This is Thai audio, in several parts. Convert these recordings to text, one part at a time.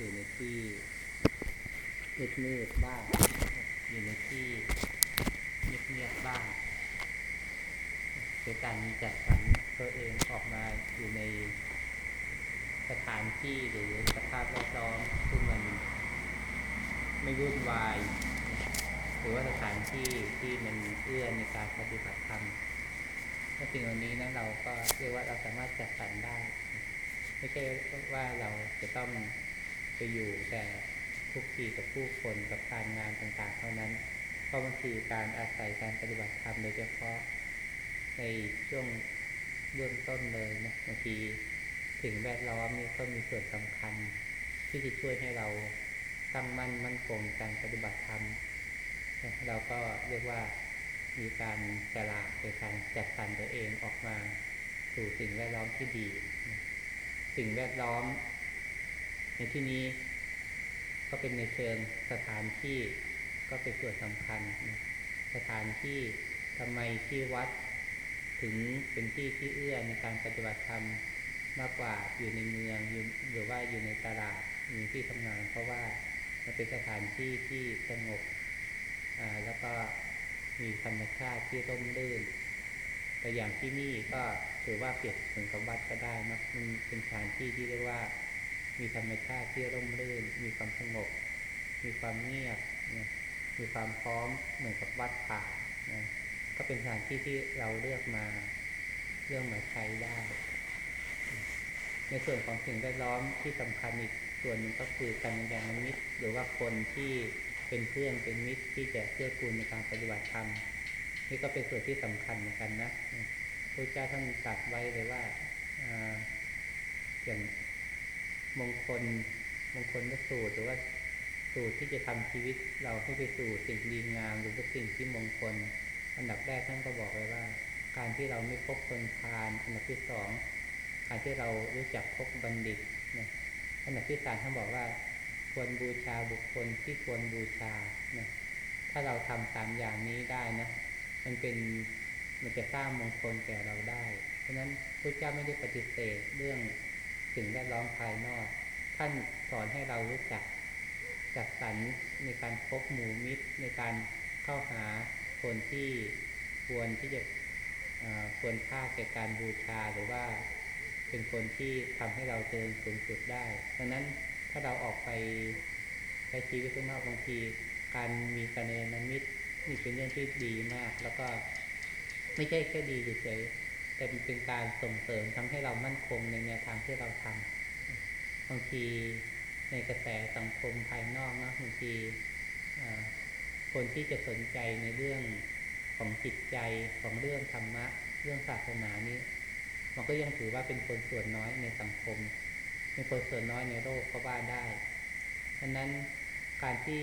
อยู่ในที่มืดมืดบ้างอยู่ในที่เงียบๆบ้างโดยการจัดสรรตัวเองออกมาอยู่ในสถานที่หรือสภาพแวดล้อมซึ่มันไม่วุ่นวาย หรือว่าสถานที่ที่มันเอื้อในการปฏิบัติธรรมถ้าสิ่งเหล่านี้นะเราก็เรียกว่าเราสามารถจัดสรรได้ ไม่ใช่ว่าเราจะต้อง ไปอยู่แต่ทุกทีกับผู้คนกับการงานต่างๆ เท่านั้นเพราะบางทีการอาศัยการปฏิบัติธรรมโดยเฉพาะในช่วงเบื้องต้นเลยนะบางทีสิ่งแวดล้อมนี่ก็มีส่วนสำคัญ ที่จะช่วยให้เราตั้งมั่นมั่นคงการปฏิบัติธรรมเราก็เรียกว่ามีการฉลาดในการจัดสรรตัวเองออกมา สู่สิ่งแวดล้อมที่ดี สิ่งแวดล้อม ในที่นี้ก็เป็นในเชิงสถานที่ก็เป็นส่วนสำคัญ สถานที่ทำไมที่วัดถึงเป็นที่ที่เอื้อในการปฏิบัติธรรมมากกว่าอยู่ในเมืองอยู่หรือว่าอยู่ในตลาดอยู่ที่ทำงาน เพราะว่ามันเป็นสถานที่ที่สงบแล้วก็มีธรรมชาติที่ร่มรื่น แต่อย่างที่นี่ก็ถือว่าเปรียบเหมือนกับวัดก็ได้นะมันเป็นสถานที่ที่เรียกว่า มีธรรมชาติที่ร่มรื่น มีความสงบ มีความเงียบนะมีความพร้อมเหมือนกับวัดป่านะก็เป็นสถานที่ที่เราเลือกมาเลือกมาใช้ได้ ในส่วนของสิ่งแวดล้อมที่สำคัญอีกส่วนหนึงก็คือการยานมิตร หรือว่าคนที่เป็นเพื่อนเป็นมิตรที่จะเกื้อกูลในการปฏิบัติธรรมนี่ก็เป็นส่วนที่สำคัญเหมือนกันนะพระเจ้าท่านตรัสไว้เลยว่าอ่าอย่าง มงคลมงคลก็สูตรหรือว่าสูตรที่จะทำชีวิต เราให้ไปสู่สิ่งดีงามหรือว่าสิ่งที่มงคล อันดับแรกท่านก็บอกไว้ว่า การที่เราไม่พบคนพาลอันดับที่สองการที่เรารู้จักพบบัณฑิตนะอันดับที่สามท่านบอกว่า ควรบูชาบุคคลที่ควรบูชานะถ้าเราทำสามอย่างนี้ได้นะมันเป็นมันจะสร้างมงคลแก่เราได้ เพราะฉะนั้นพระเจ้าไม่ได้ปฏิเสธเรื่อง สิ่งแวดล้อมภายนอก ท่านสอนให้เรารู้จักจัดสรรในการพบหมู่มิตร ในการเข้าหาคนที่ควรที่จะควรค่าแก่การบูชาหรือว่าเป็นคนที่ทำให้เราเจริญสูงสุดได้ดังนั้นถ้าเราออกไปใช้ชีวิตข้างนอกบางที การมีกัลยาณมิตรนี่เป็นเรื่องที่ดีมาก แล้วก็ไม่ใช่แค่ดีเฉยๆ แต่มันเป็นการส่งเสริมทำให้เรามั่นคงในแนวทางที่เราทำบางทีในกระแสสังคมภายนอกนะบางทีคนที่จะสนใจในเรื่องของจิตใจของเรื่องธรรมะ เรื่องศาสนานี้ มันก็ยังถือว่าเป็นคนส่วนน้อยในสังคม เป็นคนส่วนน้อยในโลกก็ว่าได้ดังนั้นการที่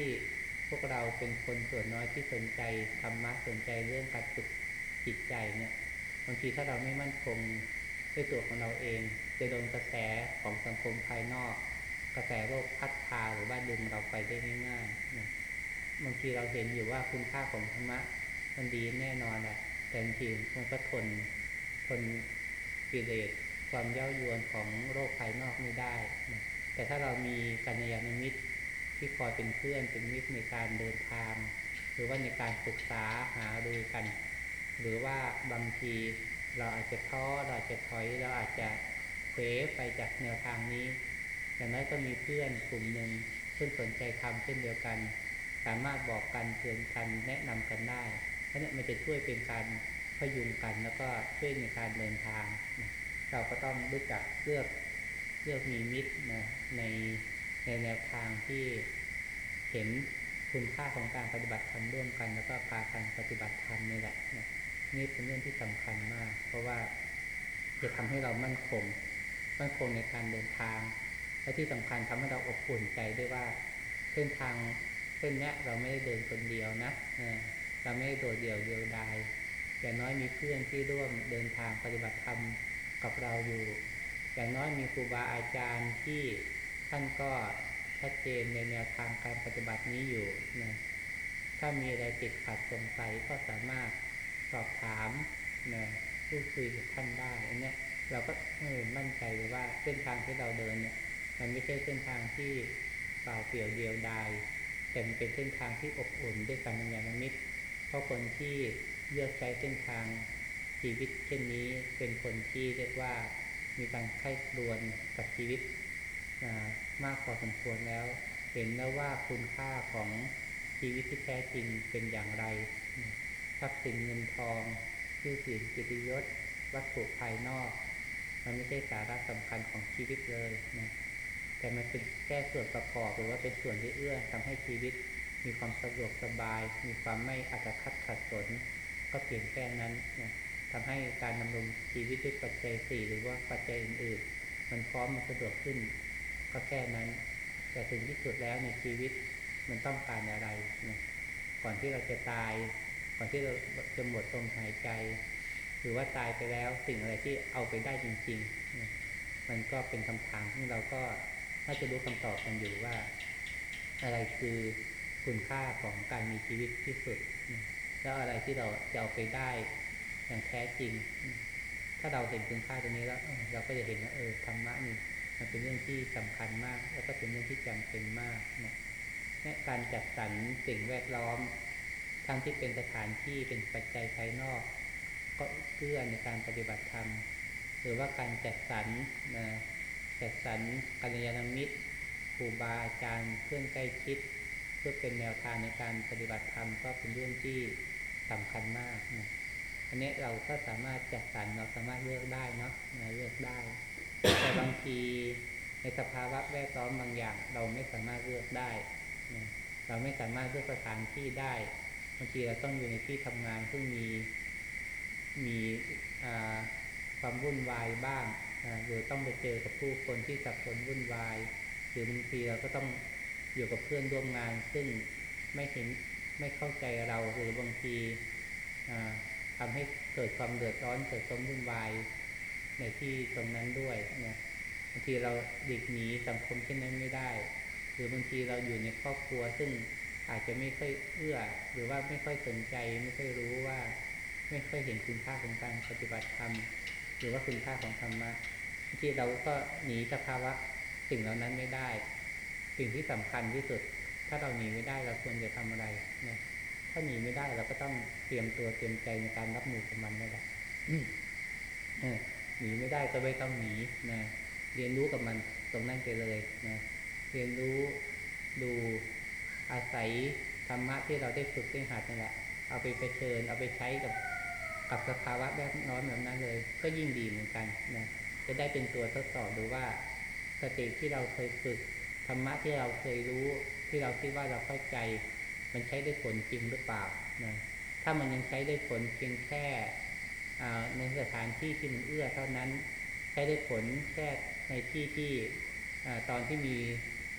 พวกเราเป็นคนส่วนน้อยที่สนใจธรรมะสนใจเรื่องการฝึกจิตใจเนี่ย บางทีถ้าเราไม่มั่นคงด้วยตัวของเราเอง จะโดนกระแสของสังคมภายนอก กระแสโลกพัดพาหรือว่าดึงเราไปได้ง่ายๆนะบางทีเราเห็นอยู่ว่าคุณค่าของธรรมะมันดีแน่นอนแหละแต่บางทีมันก็ทนทนกิเลสความเย้ายวนของโลกภายนอกไม่ได้นะแต่ถ้าเรามีกัลยาณมิตรที่คอยเป็นเพื่อนเป็นมิตรในการเดินทาง หรือว่าในการปรึกษาหารือกัน หรือว่าบางทีเราอาจจะท้อเราอาจจะถอยเราอาจจะเฟไปจากแนวทางนี้ อย่างน้อยก็มีเพื่อนกลุ่มหนึ่งซึ่งสนใจทำเช่นเดียวกัน สามารถบอกกันเตือนกันแนะนำกันได้เพราะนี่มันจะช่วยเป็นการพยุงกันแล้วก็ช่วยในการเดินทาง เราก็ต้องรู้จักเลือกเลือกมีมิตรนะในในแนวทางที่เห็นคุณค่าของการปฏิบัติธรรมร่วมกัน แล้วก็พากันปฏิบัติธรรมนี่แหละนะ นี่เป็นเรื่องที่สำคัญมาก เพราะว่าจะทำให้เรามั่นคง มั่นคงในการเดินทาง และที่สำคัญทำให้เราอบอุ่นใจด้วยว่า เส้นทางเส้นนี้เราไม่ได้เดินคนเดียวนะเออเราไม่ได้โดดเดี่ยวเดียวดายอย่างน้อยมีเพื่อนที่ร่วมเดินทางปฏิบัติธรรมกับเราอยู่ อย่างน้อยมีครูบาอาจารย์ที่ท่านก็ชัดเจนในแนวทางการปฏิบัตินี้อยู่นะถ้ามีอะไรติดขัดสงสัยก็สามารถ สอบถามนะพูดคุยกับท่านได้อันเนี้ยเราก็มั่นใจเลยว่าเส้นทางที่เราเดินเนี่ย มันไม่ใช่เส้นทางที่เปล่าเปลี่ยวเดียวดายแต่มันเป็นเส้นทางที่อบอุ่นด้วยการยานมิตร เพราะคนที่เลือกใช้เส้นทางชีวิตเช่นนี้เป็นคนที่เรียกว่ามีการไข้ครวนกับชีวิตมากพอสมควรแล้ว เห็นแล้วว่าคุณค่าของชีวิตที่แท้จริงเป็นอย่างไร รัพย์สินเงินทองชื่อเสียงกิตยศ วัตถุภายนอก มันไม่ใช่สาระสำคัญของชีวิตเลยนะแต่มันเป็นแค่ส่วนประกอบหรือว่าเป็นส่วนที่เอื้อทำให้ชีวิต มีความสะดวกสบาย มีความไม่อัตคัดขัดสน ก็เพียงแค่นั้นนะทำให้การดำรงชีวิตด้วยปัจจัยสี่หรือว่าปัจจัยอื่นๆ มันพร้อมมันสะดวกขึ้น ก็แค่นั้น แต่ถึงที่สุดแล้วในชีวิตมันต้องการอะไรนะก่อนที่เราจะตาย ก่อนที่เราจะหมดลมหายใจ หรือว่าตายไปแล้วสิ่งอะไรที่เอาไปได้จริงๆ มันก็เป็นคำถามที่เราก็น่าจะรู้คำตอบกันอยู่ว่า อะไรคือคุณค่าของการมีชีวิตที่สุด แล้วอะไรที่เราจะเอาไปได้อย่างแท้จริง ถ้าเราเห็นคุณค่าตรงนี้แล้วเราก็จะเห็นว่าเออธรรมะนี่มันเป็นเรื่องที่สำคัญมาก แล้วก็เป็นเรื่องที่จำเป็นมากนะเนี่ยการจัดสรรสิ่งแวดล้อม ทั้งที่เป็นสถานที่เป็นปัจจัยภายนอก ก็เพื่อในการปฏิบัติธรรม หรือว่าการจัดสรรนะจัดสรรกัลยาณมิตรครูบาอาจารย์เพื่อนใกล้ชิด เพื่อเป็นแนวทางในการปฏิบัติธรรมก็เป็นเรื่องที่สำคัญมากนะอันนี้เราก็สามารถจัดสรรเราสามารถเลือกได้เนาะเลือกได้ แต่บางทีในสภาวะแวดล้อมบางอย่าง เราไม่สามารถเลือกได้นะเราไม่สามารถเลือกสถานที่ได้ บางทีเราต้องอยู่ในที่ทำงานซึ่งมีมีความวุ่นวายบ้างหรือต้องไปเจอกับผู้คนที่สับสนวุ่นวาย หรือบางทีเราก็ต้องอยู่กับเพื่อนร่วมงาน ซึ่งไม่เห็นไม่เข้าใจเราหรือบางทีทำให้เกิดความเดือดร้อนเกิดความวุ่นวายในที่ตรงนั้นด้วยนะบางทีเราหลีกหนีสังคมเช่นนั้นไม่ได้ หรือบางทีเราอยู่ในครอบครัวซึ่ง อาจจะไม่ค่อยเอื้อ หรือว่าไม่ค่อยสนใจ ไม่ค่อยรู้ว่า ไม่ค่อยเห็นคุณค่าของการปฏิบัติธรรม หรือว่าคุณค่าของธรรมะบางทีเราก็หนีสภาวะสิ่งเหล่านั้นไม่ได้ สิ่งที่สำคัญที่สุด ถ้าเราหนีไม่ได้เราควรจะทำอะไรนะถ้าหนีไม่ได้เราก็ต้องเตรียมตัวเตรียมใจในการรับมือกับมันนั่นแหละหนีไม่ได้ก็ไม่ต้องหนีนะเรียนรู้กับมันตรงนั้นไปเลยนะเรียนรู้ดู อาศัยธรรมะที่เราได้ฝึกได้หัดนั่แหละ เอาไปเผชิญ เอาไปใช้กับกับสภาวะแบบน้อนแบบนั้นเลย ก็ยิ่งดีเหมือนกันนะจะได้เป็นตัวทดสอบดูว่าสติที่เราเคยฝึกธรรมะที่เราเคยรู้ ที่เราคิดว่าเราเข้าใจ มันใช้ได้ผลจริงหรือเปล่านะถ้ามันยังใช้ได้ผลเพียงแค่ในสถานที่ที่มันเอื้อเท่านั้น ใช้ได้ผลแค่ในที่ที่ตอนที่มี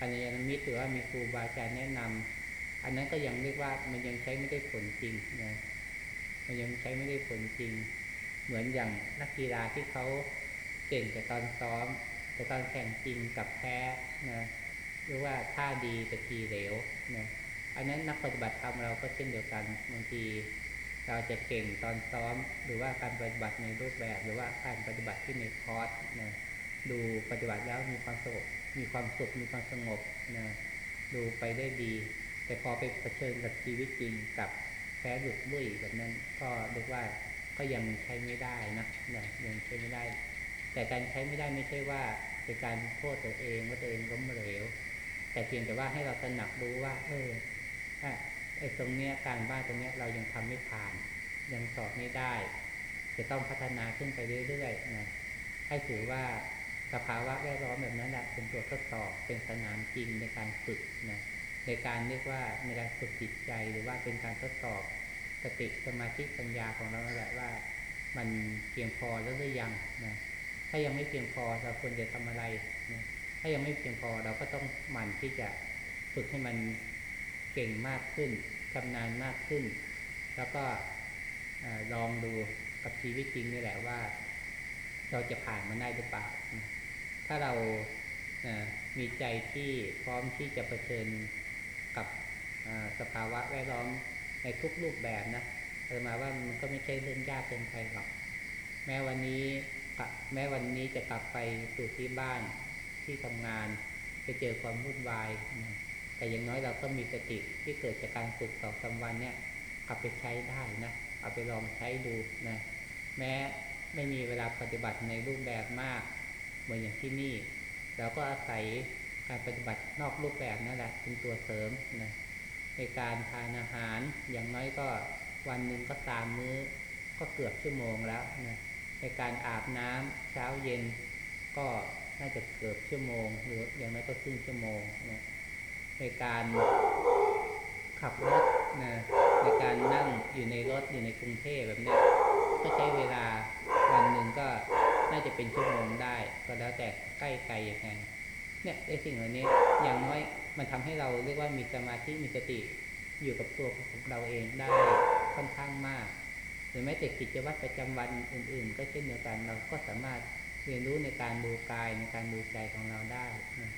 กัญญาณมิตรหรือว่ามีครูบาอาจารย์แนะนำอันนั้นก็ยังเรียกว่ามันยังใช้ไม่ได้ผลจริงนะมันยังใช้ไม่ได้ผลจริง เหมือนอย่างนักกีฬาที่เขาเก่งแต่ตอนซ้อม แต่ตอนแข่งจริงกับแพ้นะหรือว่าท่าดีแต่ทีเหลวนะอันนั้นนักปฏิบัติธรรมเราก็เช่นเดียวกันบางทีเราจะเก่งตอนซ้อม หรือว่าการปฏิบัติในรูปแบบ หรือว่าการปฏิบัติที่ในคอร์สนะ ดูปฏิบัติแล้วมีความสงบมีความสุขมีความสงบนะดูไปได้ดี แต่พอไปเผชิญกับชีวิตจริงกับแพ้หลุดลุ่ยแบบนั้นก็เรียกว่าก็ยังใช้ไม่ได้นะนะยังใช้ไม่ได้ แต่การใช้ไม่ได้ไม่ใช่ว่าเป็นการโทษตัวเองว่าตัวเองล้มเหลว แต่เพียงแต่ว่าให้เราตระหนักรู้ว่า เออไอ้ตรงเนี้ยการบ้านตรงเนี้ยเรายังทำไม่ผ่าน ยังสอบไม่ได้ จะต้องพัฒนาขึ้นไปเรื่อยๆนะให้ถือว่า สภาวะแวดล้อมแบบนั้นแหละเป็นตัวทดสอบเป็นสนามจริงในการฝึกนะในการเรียกว่าในการฝึกจิตใจหรือว่าเป็นการทดสอบสติสมาธิปัญญาของเราแหละว่า มันเพียงพอแล้วหรือยังนะถ้ายังไม่เพียงพอเราควรจะทำอะไรนะถ้ายังไม่เพียงพอเราก็ต้องหมั่นที่จะฝึกให้มันเก่งมากขึ้นชำนาญมากขึ้น แล้วก็ลองดูกับชีวิตจริงนี่แหละว่า เราจะผ่านมันได้หรือเปล่า ถ้าเรามีใจที่พร้อมที่จะเผชิญกับสภาวะแวดล้อมในทุกรูปแบบนะเออมาว่ามันก็ไม่ใช่เรื่องยากเกินไปหรอก แม้วันนี้แม้วันนี้จะกลับไปสู่ที่บ้านที่ทำงานไปเจอความวุ่นวายนะแต่อย่างน้อยเราก็มีสติที่เกิดจากการฝึกสองสาวันเนี่ยกลับไปใช้ได้นะเอาไปลองใช้ดูนะแม้ไม่มีเวลาปฏิบัติในรูปแบบมาก เหมือนอย่างที่นี่ เราก็อาศัยการปฏิบัตินอกรูปแบบนั่นแหละเป็นตัวเสริมนะในการทานอาหารอย่างน้อยก็วันหนึ่งก็สามมื้อ ก็เกือบชั่วโมงแล้วนะในการอาบน้ำเช้าเย็น ก็น่าจะเกือบชั่วโมง หรืออย่างน้อยก็ครึ่งชั่วโมงนะในการขับรถนะในการนั่งอยู่ในรถอยู่ในกรุงเทพแบบนี้ก็ใช้เวลาวันหนึ่งก็ น่าจะเป็นชั่วโมงได้ ก็แล้วแต่ใกล้ไกลยังไงเนี่ยไอ้สิ่งเหล่านี้อย่างน้อยมันทำให้เราเรียกว่ามีสมาธิมีสติอยู่กับตัวของเราเองได้ค่อนข้างมาก หรือแม้แต่กิจวัตรประจำวันอื่น ๆ ก็เช่นเดียวกันเราก็สามารถเรียนรู้ในการดูกายในการดูใจของเราได้นะ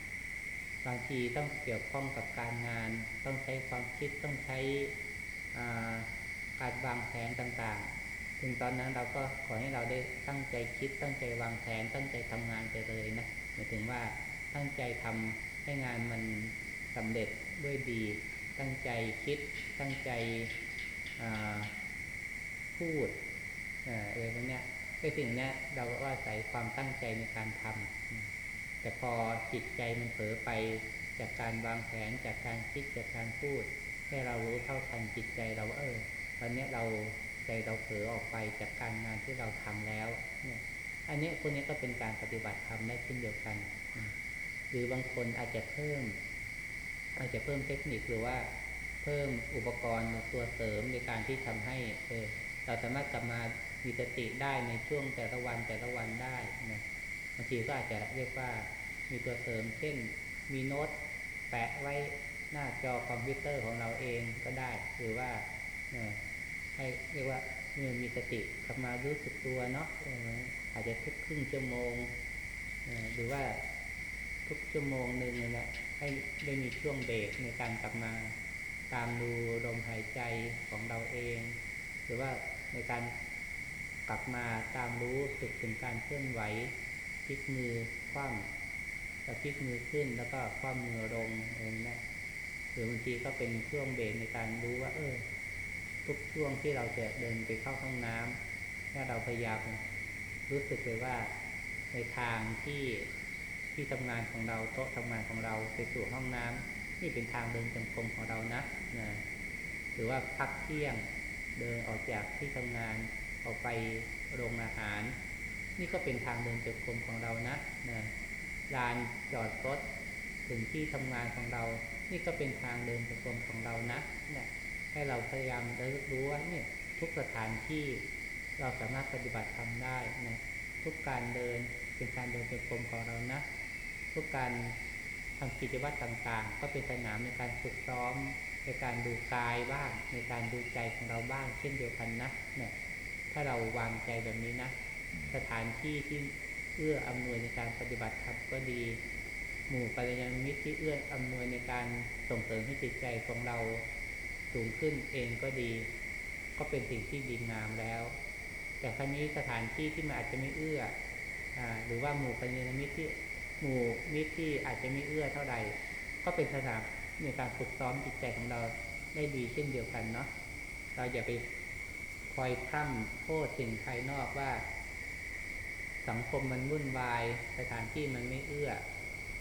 บางทีต้องเกี่ยวข้องกับการงาน ต้องใช้ความคิดต้องใช้การวางแผนต่างๆ ถึงตอนนั้นเราก็ขอให้เราได้ตั้งใจคิด ตั้งใจวางแผน ตั้งใจทำงานไปเลยนะหมายถึงว่าตั้งใจทำให้งานมันสำเร็จด้วยดี ตั้งใจคิด ตั้งใจพูดอะไรพวกนี้ไอ้สิ่งนี้เราก็อาศัยความตั้งใจในการทำแต่พอจิตใจมันเผลอไปจากการวางแผนจากการคิดจากการพูดแค่เรารู้เท่าทันจิตใจเราเออวันนี้เรา ใจเราเผลอออกไปจากการงานที่เราทำแล้วเนี่ยอันนี้พวกนี้ก็เป็นการปฏิบัติธรรมได้เช่นเดียวกัน หรือบางคนอาจจะเพิ่ม อาจจะเพิ่มเทคนิคหรือว่าเพิ่มอุปกรณ์ตัวเสริมในการที่ทำให้เออเราสามารถกลับมามีสติได้ในช่วงแต่ละวันแต่ละวันได้นะบางทีก็อาจจะเรียกว่ามีตัวเสริม เช่น มีโน้ตแปะไว้หน้าจอคอมพิวเตอร์ของเราเองก็ได้ หรือว่า ให้เรียกว่าเมื่อมีสติกลับมารู้สึกตัวเนาะอาจจะทุกครึ่งชั่วโมงหรือว่าทุกชั่วโมงหนึ่งเลยนะให้ได้มีช่วงเบรกในการกลับมาตามดูลมหายใจของเราเอง หรือว่าในการกลับมาตามรู้สึกถึงการเคลื่อนไหวพลิกมือคว่ำแล้วพลิกมือขึ้นแล้วก็คว่ำมือลงเองนะหรือบางทีก็เป็นช่วงเบรกในการรู้ว่า เออ ทุกช่วงที่เราจะเดินไปเข้าห้องน้ำถ้าเราพยายามรู้สึกเลยว่าในทางที่ที่ทำงานของเราโต๊ะทำงานของเราไปสู่ห้องน้ำนี่เป็นทางเดินจงกรมของเรานะนะหรือว่าพักเที่ยงเดินออกจากที่ทำงานออกไปโรงอาหาร นี่ก็เป็นทางเดินจงกรมของเรานะนะลานจอดรถถึงที่ทำงานของเรา นี่ก็เป็นทางเดินจงกรมของเรานะเนี่ย ให้เราพยายามระลึกรู้ว่าเนี่ยทุกสถานที่เราสามารถปฏิบัติทำได้นะทุกการเดินเป็นการเดินจงกรมของเรานะทุกการทำกิจวัตรต่างๆ ก็เป็นสนามในการฝึกซ้อมในการดูกายบ้างในการดูใจของเราบ้าง เช่นเดียวกันนะเนี่ยถ้าเราวางใจแบบนี้นะสถานที่ที่เอื้ออำนวยในการปฏิบัติธรรมก็ดี หมู่ปัญญามิตรที่เอื้ออำนวยในการส่งเสริมให้จิตใจของเรา สูงขึ้นเองก็ดี ก็เป็นสิ่งที่ดีงามแล้ว แต่ครั้นี้สถานที่ที่มันอาจจะไม่เอื้ออหรือว่าหมู่ปัญญามิตรที่หมู่มิตรที่อาจจะไม่เอื้อเท่าไหร่ ก็เป็นสถานในการฝึกซ้อมจิตใจของเราได้ดีเช่นเดียวกันเนาะเราอย่าไปคอยพร่ำโทษสิ่งภายนอกว่า สังคมมันวุ่นวาย สถานที่มันไม่เอื้อ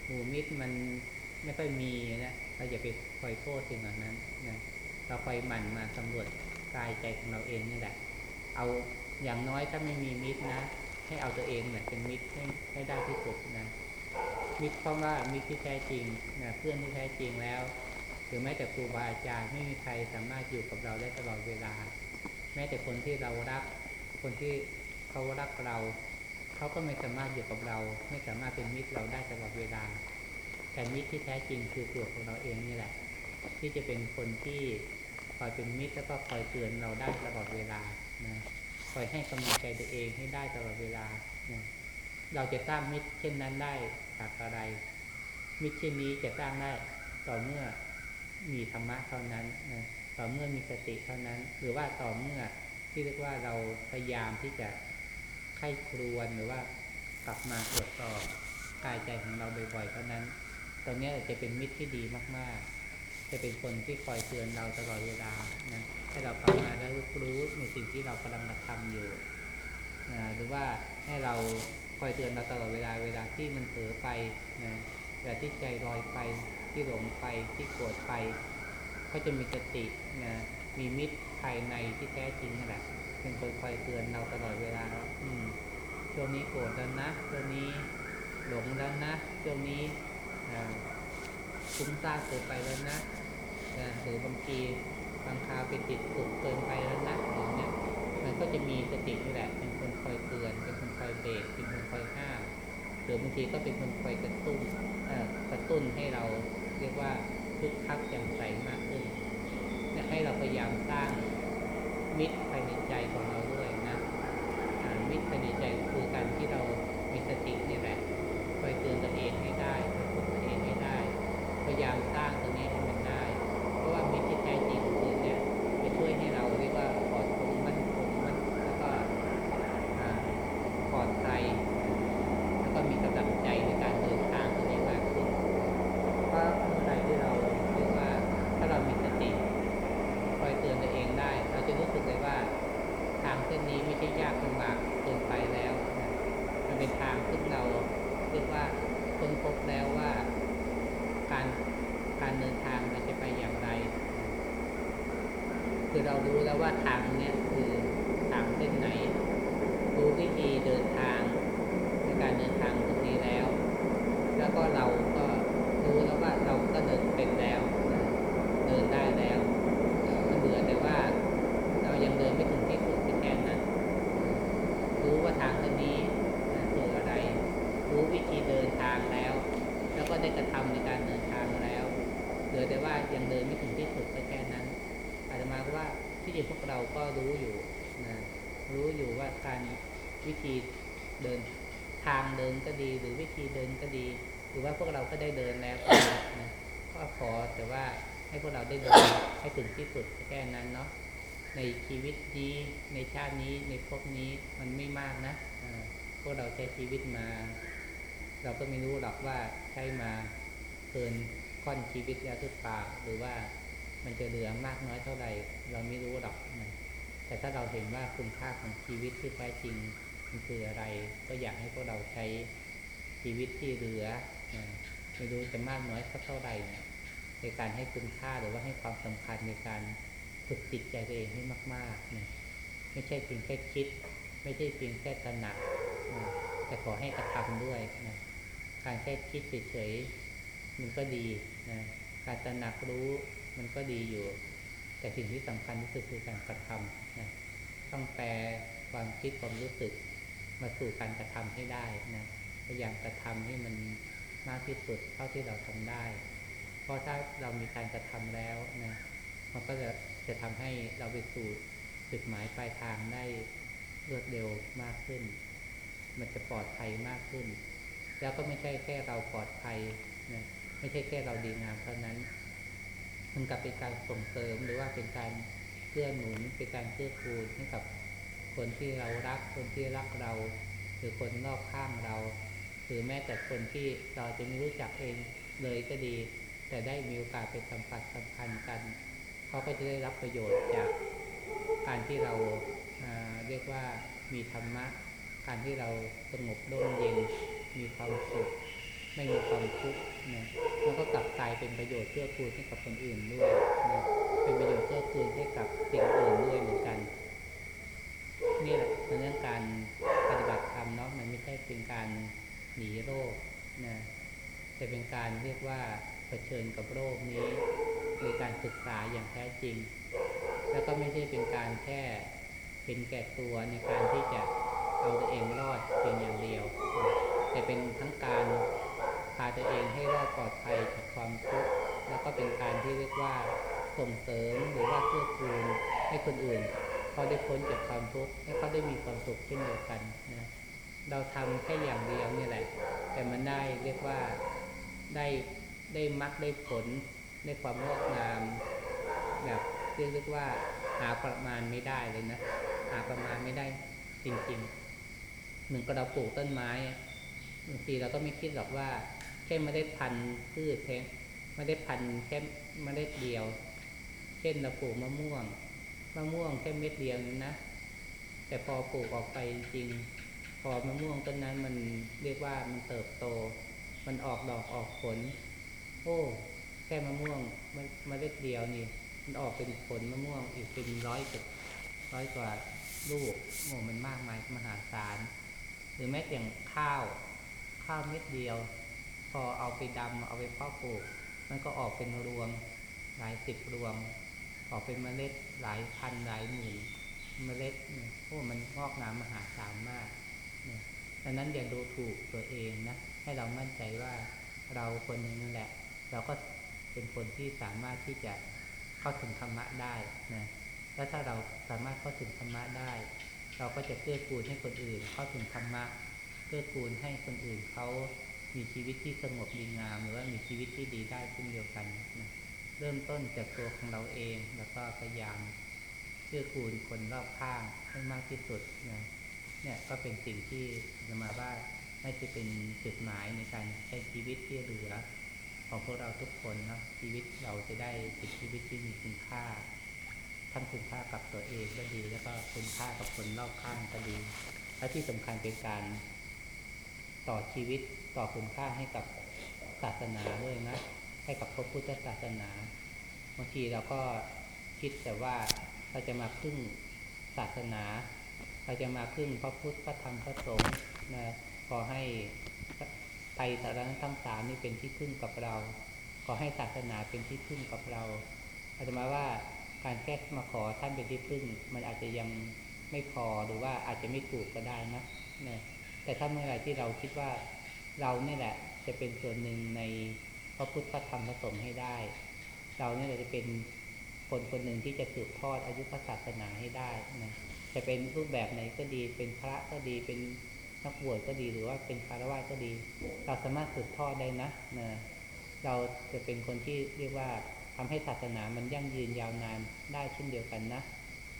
หมู่มิตรมันไม่ค่อยมีนะเราอย่าไปคอยโทษสิ่งเหล่านั้นนะ เราคอยหมั่นมาสำรวจกายใจของเราเองนี่แหละ เอาอย่างน้อยถ้าไม่มีมิตรนะ ให้เอาตัวเองเนี่ยเป็นมิตรให้ให้ได้ที่สุดนะ มิตรเพราะว่ามิตรที่แท้จริงนะเพื่อนที่แท้จริงแล้วหรือแม้แต่ครูบาอาจารย์ไม่มีใครสามารถอยู่กับเราได้ตลอดเวลา แม้แต่คนที่เรารัก คนที่เขารักเรา เขาก็ไม่สามารถอยู่กับเรา ไม่สามารถเป็นมิตรเราได้ตลอดเวลา แต่มิตรที่แท้จริงคือตัวของเราเองนี่แหละ ที่จะเป็นคนที่ คอยเป็นมิตรแล้วก็คอยเตือนเราได้ตลอดเวลานะคอยให้กำลังใจตัวเองให้ได้ตลอดเวลานะเราจะสร้างมิตรเช่นนั้นได้จากอะไร มิตรเช่นนี้จะสร้างได้ต่อเมื่อมีธรรมะเท่านั้นนะต่อเมื่อมีสติเท่านั้น หรือว่าต่อเมื่อที่เรียกว่าเราพยายามที่จะไข้ครวนหรือว่ากลับมาตรวจสอบกายใจของเราบ่อยๆเท่านั้น ตรงนี้จะเป็นมิตรที่ดีมากๆ จะเป็นคนที่คอยเตือนเราตลอดเวลานะให้เรากลับมาแล้วรู้ในสิ่งที่เรากำลังกระทำอยู่นะหรือว่าให้เราคอยเตือนเราตลอดเวลาเวลาที่มันเผลอไปนะเวลาที่ใจลอยไปที่หลงไปที่โกรธไป ก็จะมีสตินะมีมิตรภายในที่แท้จริงนั่นแหละเป็นคนคอยเตือนเราตลอดเวลาว่าอืมช่วงนี้โกรธแล้วนะช่วงนี้หลงแล้วนะช่วงนี้อ่า คุ้มซ่าเกินไปแล้วนะนะหรือบางทีบางคราวไปติดสุขเกินไปแล้วนะอย่างเนี้ยมันก็จะมีสตินี่แหละเป็นคนคอยเตือน เป็นคนคอยเบรกเป็นคนคอยห้ามหรือบางทีก็เป็นคนคอยกระตุ้นกระตุ้นให้เราเรียกว่าคึกคักแจ่มใสมากขึ้นและให้เราพยายามสร้างมิตรภายในใจของเราด้วยนะมิตรภายในใจคือการที่เรามีสตินี่แหละคอยเตือนตัวเองให้ได้ พยายามสร้างตรงนี้ให้มันได้ เพราะว่ามิตรที่แท้จริงคือเนี่ยจะช่วยให้เราเรียกว่าปลอดคงมั่นคงมั่นแล้วก็ปลอดภัยแล้วก็มีกำลังใจในการเดินทางตรงนี้มากขึ้นเพราะเมื่อใดที่เราเรียกว่าถ้าเรามีสติคอยเตือนตัวเองได้ เราจะรู้สึกเลยว่าทางเส้นนี้ไม่ใช่ยากลำบากเกินไปแล้วนะมันเป็นทางซึ่งเราเรียกว่าค้นพบแล้วว่า การการเดินทางเราจะไปอย่างไร คือเรารู้แล้วว่าทางเนี้ยคือทางเส้นไหน รู้วิธีเดินทางในการเดินทางตรงนี้แล้ว แล้วก็เราก็รู้แล้วว่าเราก็เดินเป็นแล้ว เดินได้แล้วมันเหลือแต่ว่าเรายังเดินไม่ถึงที่สุดที่แค่นั้นรู้ว่าทางเส้นนี้คืออะไร รู้วิธีเดินทางแล้ว แล้วก็ได้กระทำในการเดินางแล้วเหลือแต่ว่ายังเดินไม่ถึงที่สุดก็แค่นั้น อาจจะมาว่าที่จริงพวกเราก็รู้อยู่นะรู้อยู่ว่าการวิธีเดินทางเดินก็ดี หรือวิธีเดินก็ดี หรือว่าพวกเราก็ได้เดินแล้วก็ดีนะก็ขอแต่ว่าให้พวกเราได้เดินให้ถึงที่สุดแค่นั้นเนาะในชีวิตนี้ในชาตินี้ในภพนี้มันไม่มากนะพวกเราใช้ชีวิตมา เราก็ไม่รู้หรอกว่าใช้มา เกินค่อนชีวิตแล้วหรือเปล่าหรือว่ามันจะเหลือมากน้อยเท่าไหร่ เราไม่รู้หรอกนะแต่ถ้าเราเห็นว่าคุณค่าของชีวิตที่แท้จริงมันคืออะไร ก็อยากให้พวกเราใช้ชีวิตที่เหลือนะไม่รู้จะมากน้อยสักเท่าไหร่นี่ในการให้คุณค่าหรือว่าให้ความสำคัญในการฝึกจิตใจตัวเองให้มากๆนะไม่ใช่เพียงแค่คิด ไม่ใช่เพียงแค่ตระหนักนะแต่ขอให้กระทำด้วยนะการแค่คิดเฉย มันก็ดีนะการตระหนักรู้มันก็ดีอยู่ แต่สิ่งที่สำคัญที่สุดคือการกระทำนะต้องแปลความคิดความรู้สึกมาสู่การกระทำให้ได้นะพยายามกระทำให้มันมากที่สุดเท่าที่เราทำได้ เพราะถ้าเรามีการกระทำแล้วนะมันก็จะจะทำให้เราไปสู่จุดหมายปลายทางได้รวดเร็วมากขึ้น มันจะปลอดภัยมากขึ้น แล้วก็ไม่ใช่แค่เราปลอดภัยนะ ไม่ใช่แค่เราดีงามเท่านั้น มันกลับเป็นการส่งเสริมหรือว่าเป็นการเกื้อหนุนเป็นการเกื้อกูลให้กับคนที่เรารัก คนที่รักเรา หรือคนรอบข้างเรา หรือแม้แต่คนที่เราจะไม่รู้จักเองเลยก็ดี แต่ได้มีโอกาสไปสัมผัสสัมพันธ์กันเขาก็จะได้รับประโยชน์จากการที่เราอ่าเรียกว่ามีธรรมะ การที่เราสงบร่มเย็น มีความสุข ไม่มีความทุกข์นะ มันก็กลับกลายเป็นประโยชน์เพื่อคูณให้กับคนอื่นด้วยนะเป็นประโยชน์เพื่อคูณให้กับสิ่งอื่นด้วยเหมือนกัน นี่แหละเป็นเรื่องการปฏิบัติธรรมเนาะมันไม่ใช่เป็นการหนีโรคนะแต่เป็นการเรียกว่าเผชิญกับโรคนี้โดยการศึกษาอย่างแท้จริง แล้วก็ไม่ใช่เป็นการแค่เป็นแก่ตัวในการที่จะเอาตัวเองรอดเพียงอย่างเดียว แต่เป็นทั้งการ พาตัวเองให้รอดปลอดภัยจากความทุกข์แล้วก็เป็นการที่เรียกว่าส่งเสริมหรือว่าเพื่อคูณให้คนอื่นเขาได้พ้นจากความทุกข์ให้เขาได้มีความสุขเช่นเดียวกันนะเราทำแค่อย่างเดียวเนี่ยแหละ แต่มันได้เรียกว่าได้ได้มักได้ผลได้ความงอกงาม แบบเรียกว่าหาประมาณไม่ได้เลยนะหาประมาณไม่ได้จริงๆเหมือนกับเราปลูกต้นไม้บางทีเราก็ไม่คิดหรอกว่า แค่เมล็ดพันธุ์พืชแค่เมล็ดพันธุ์แค่เมล็ดเดียว เช่นเราปลูกมะม่วงมะม่วงแค่เม็ดเดียวนะ แต่พอปลูกออกไปจริง พอมะม่วงต้นนั้นมันเรียกว่ามันเติบโต มันออกดอกออกผล โอ้ แค่มะม่วงมันเมล็ดเดียวนี่ มันออกเป็นผลมะม่วงอีกเป็นร้อยกับร้อยกว่าลูกโอ้มันมากมายมหาศาล หรือแม้แต่อย่างข้าว ข้าวเม็ดเดียว พอเอาไปดำเอาไปเพาะปลูก มันก็ออกเป็นรวงหลายสิบรวง ออกเป็นเมล็ดหลายพันหลายหมื่นเมล็ดเนี่ยโอ้มันงอกงามมหาศาลมากดังนั้นอย่าดูถูกตัวเองนะ ให้เรามั่นใจว่าเราคนนึงนั่นแหละ เราก็เป็นคนที่สามารถที่จะเข้าถึงธรรมะได้นะแล้วถ้าเราสามารถเข้าถึงธรรมะได้ เราก็จะเกื้อกูลให้คนอื่น เข้าถึงธรรมะเกื้อกูลให้คนอื่นเขา มีชีวิตที่สงบดีงาม หรือว่ามีชีวิตที่ดีได้เช่นเดียวกันนะเริ่มต้นจากตัวของเราเองแล้วก็พยายามเกื้อกูลคนรอบข้างให้มากที่สุดนะเนี่ยก็เป็นสิ่งที่จะมาว่าน่าจะเป็นจุดหมายในการใช้ชีวิตที่เหลือ ของพวกเราทุกคนนะชีวิตเราจะได้เป็นชีวิตที่มีคุณค่า ทั้งคุณค่ากับตัวเองก็ดี แล้วก็คุณค่ากับคนรอบข้างก็ดี และที่สำคัญเป็นการต่อชีวิตต่อคุณค่าให้กับศาสนาด้วยนะ ให้กับพระพุทธศาสนาบางทีเราก็คิดแต่ว่าเราจะมาพึ่งศาสนา เราจะมาพึ่งพระพุทธพระธรรมพระสงฆ์นะขอให้ไตรสารณทั้งสามนี่เป็นที่พึ่งกับเรา ขอให้ศาสนาเป็นที่พึ่งกับเราอาจจะมาว่าการแก้มาขอท่านเป็นที่พึ่ง มันอาจจะยังไม่พอหรือว่าอาจจะไม่ถูกก็ได้นะนะแต่ถ้าเมื่อไรที่เราคิดว่า เราเนี่ยแหละ จะเป็นส่วนหนึ่งในพระพุทธพระธรรมพระสงฆ์ให้ได้ เราเนี่ยแหละจะเป็นคนคนหนึ่งที่จะสืบทอดอายุพระศาสนาให้ได้นะจะเป็นรูปแบบไหนก็ดี เป็นพระก็ดีเป็นนักบวชก็ดีหรือว่าเป็นคารวะก็ดี เราสามารถสืบทอดได้นะนะเราจะเป็นคนที่เรียกว่าทำให้ศาสนามันยั่งยืนยาวนานได้เช่นเดียวกันนะ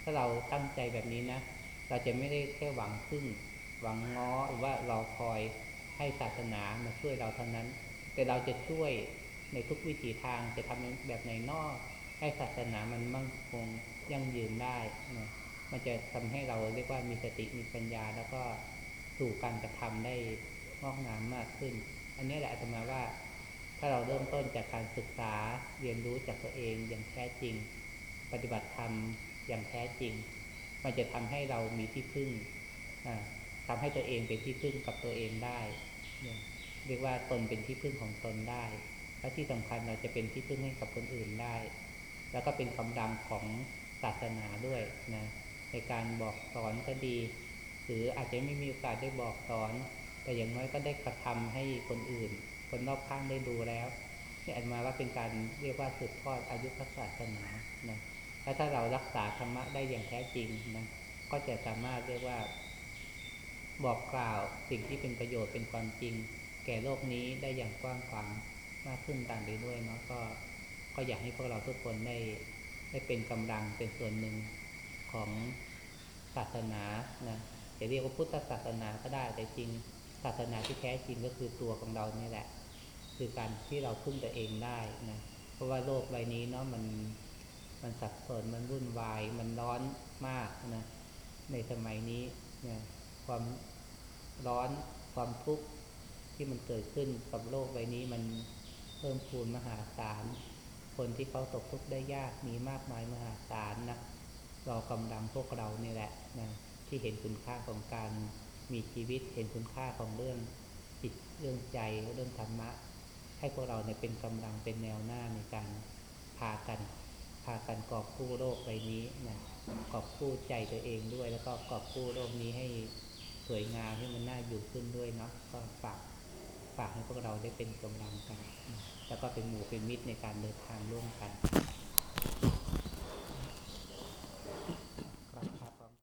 ถ้าเราตั้งใจแบบนี้นะ เราจะไม่ได้แค่หวังพึ่ง หวังง้อหรือว่าราคอย ให้ศาสนามาช่วยเราเท่านั้น แต่เราจะช่วยในทุกวิถีทางจะทำแบบไหนนอก ให้ศาสนามันมั่นคงยั่งยืนได้นะมันจะทำให้เราเรียกว่ามีสติมีปัญญา แล้วก็สู่การกระทำได้งอกงามมากขึ้น อันนี้แหละอาตมาว่า ถ้าเราเริ่มต้นจากการศึกษาเรียนรู้จากตัวเองอย่างแท้จริง ปฏิบัติธรรมอย่างแท้จริง มันจะทำให้เรามีที่พึ่งทำให้ตัวเองเป็นที่พึ่งกับตัวเองได้ เรียกว่าตนเป็นที่พึ่งของตนได้ และที่สำคัญเราจะเป็นที่พึ่งให้กับคนอื่นได้ แล้วก็เป็นกำลังของศาสนาด้วยนะในการบอกสอนก็ดี หรืออาจจะไม่มีโอกาสได้บอกสอน แต่อย่างน้อยก็ได้กระทำให้คนอื่น คนรอบข้างได้ดูแล้วนี่อาจมาว่าเป็นการเรียกว่าสืบทอดอายุพระศาสนานะและถ้าเรารักษาธรรมะได้อย่างแท้จริงนะก็จะสามารถเรียกว่า บอกกล่าวสิ่งที่เป็นประโยชน์เป็นความจริง แก่โลกนี้ได้อย่างกว้างขวางมากขึ้นตามไปด้วยเนาะก็ก็อยากให้พวกเราทุกคนได้ได้เป็นกำลังเป็นส่วนหนึ่งของศาสนานะจะเรียกว่าพุทธศาสนาก็ได้แต่จริงศาสนาที่แท้จริงก็คือตัวของเราเนี่แหละ คือการที่เราพึ่งตัวเองได้นะเพราะว่าโลกใบนี้เนาะมันมันสับสนมันวุ่นวายมันร้อนมากนะในสมัยนี้นะ ความร้อนความทุกข์ที่มันเกิดขึ้นกับโลกใบนี้มันเพิ่มพูนมหาศาล คนที่เขาตกทุกข์ได้ยากมีมากมายมหาศาลนะรอกำลังพวกเราเนี่แหละนะที่เห็นคุณค่าของการมีชีวิตเห็นคุณค่าของเรื่องจิตเรื่องใจเรื่องธรรมะ ให้พวกเราเนี่ยเป็นกำลังเป็นแนวหน้าในการพากันพากันกอบกู้โลกใบนี้นะกอบกู้ใจตัวเองด้วย แล้วก็กอบกู้โลกนี้ให้ สวยงามให้มันน่าอยู่ขึ้นด้วยเนาะก็ฝากฝากให้พวกเราได้เป็นกำลังกัน แล้วก็เป็นหมู่เป็นมิตรในการเดินทางร่วมกัน